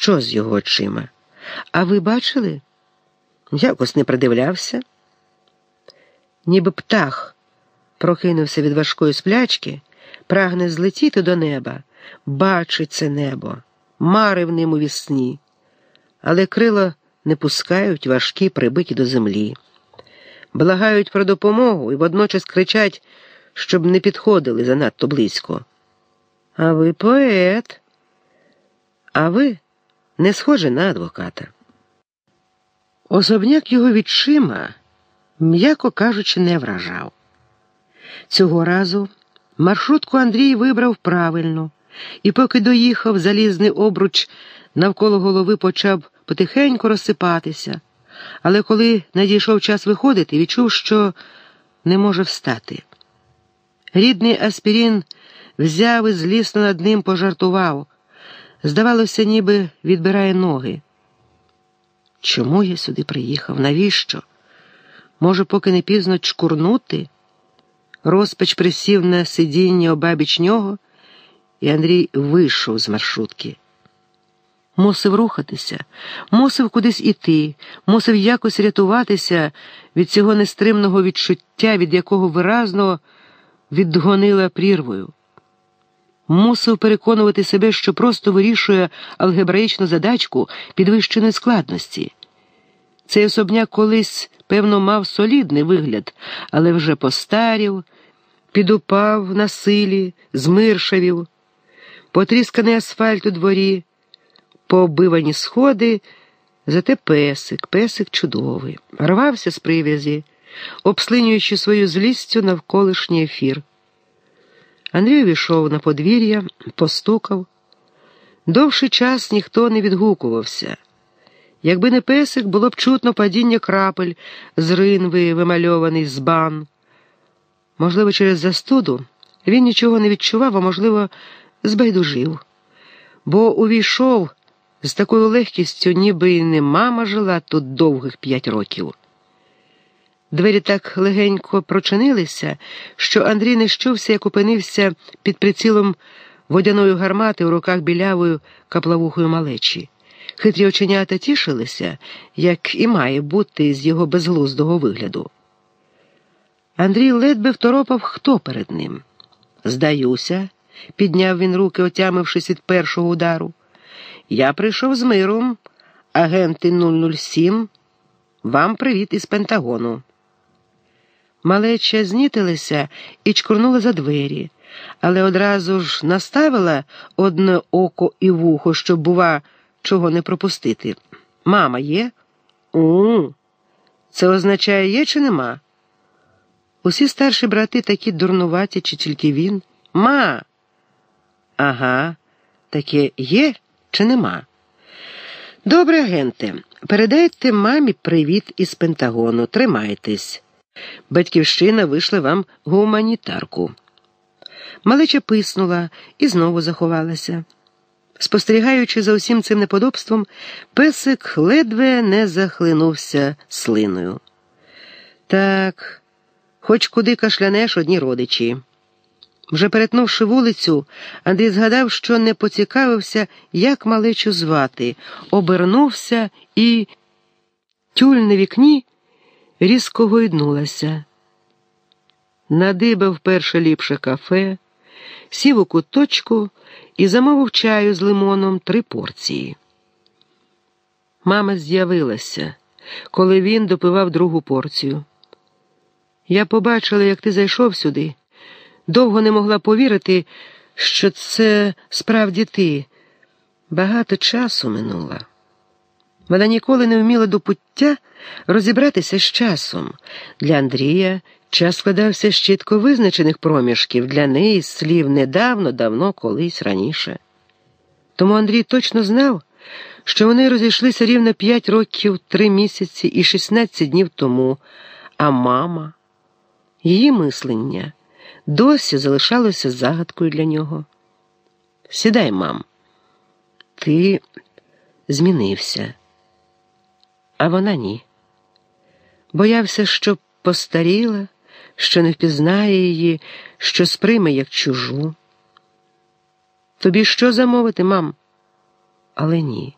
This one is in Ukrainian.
Що з його очима? А ви бачили? Якось не придивлявся. Ніби птах прокинувся від важкої сплячки, прагне злетіти до неба, бачить це небо, мари в ним у вісні, але крила не пускають важкі, прибиті до землі, благають про допомогу і водночас кричать, щоб не підходили занадто близько. А ви поет, а ви не схожі на адвоката. Особняк його відчима, м'яко кажучи, не вражав. Цього разу маршрутку Андрій вибрав правильно, і, поки доїхав залізний обруч, навколо голови почав потихеньку розсипатися, але коли надійшов час виходити, відчув, що не може встати. Рідний Аспірін взяв і злісно над ним пожартував. Здавалося, ніби відбирає ноги. Чому я сюди приїхав? Навіщо? Може, поки не пізно чкурнути? Розпач присів на сидіння обабіч нього, і Андрій вийшов з маршрутки. Мусив рухатися, мусив кудись іти, мусив якось рятуватися від цього нестримного відчуття, від якого виразно відгонила прірвою. Мусив переконувати себе, що просто вирішує алгебраїчну задачку підвищеної складності. Цей особняк колись, певно, мав солідний вигляд, але вже постарів, підупав на силі, змиршавів, потрісканий асфальт у дворі, пооббивані сходи, зате песик, песик чудовий, рвався з прив'язі, обслинюючи свою злістю навколишній ефір. Андрій увійшов на подвір'я, постукав. Довший час ніхто не відгукувався. Якби не песик, було б чутно падіння крапель з ринви, вимальований з бан. Можливо, через застуду він нічого не відчував, а можливо, збайдужив, бо увійшов з такою легкістю, ніби й не мама жила тут довгих п'ять років. Двері так легенько прочинилися, що Андрій не щувся, як опинився під прицілом водяної гармати у руках білявою каплавухою малечі. Хитрі оченята тішилися, як і має бути з його безглуздого вигляду. Андрій ледве второпав, хто перед ним. Здаюся, підняв він руки, отямившись від першого удару. Я прийшов з миром, агенти 007. Вам привіт із Пентагону. Малеча знітилася і чкурнула за двері, але одразу ж наставила одне око і вухо, щоб, бува, чого не пропустити. Мама є? У. Це означає, є чи нема? Усі старші брати такі дурнуваті, чи тільки він? Ма. Ага, таке є чи нема? Добре, агенте, передайте мамі привіт із Пентагону. Тримайтесь. Батьківщина вийшла вам гуманітарку. Малеча писнула і знову заховалася. Спостерігаючи за усім цим неподобством, песик ледве не захлинувся слиною. Так, хоч куди кашлянеш одні родичі. Вже перетнувши вулицю, Андрій згадав, що не поцікавився, як малечу звати, обернувся і тюль на вікні різко гойднулася. Надибав перше ліпше кафе, сів у куточку і замовив чаю з лимоном три порції. Мама з'явилася, коли він допивав другу порцію. Я побачила, як ти зайшов сюди. Довго не могла повірити, що це справді ти. Багато часу минуло. Вона ніколи не вміла до пуття розібратися з часом. Для Андрія час складався з чітко визначених проміжків, для неї слів недавно, давно, колись раніше. Тому Андрій точно знав, що вони розійшлися рівно п'ять років, три місяці і шістнадцять днів тому, а мама, її мислення досі залишалося загадкою для нього. Сідай, мам, ти змінився а вона ні. Боявся, що постаріла, що не впізнає її, що сприйме як чужу. Тобі що замовити, мам? Але ні.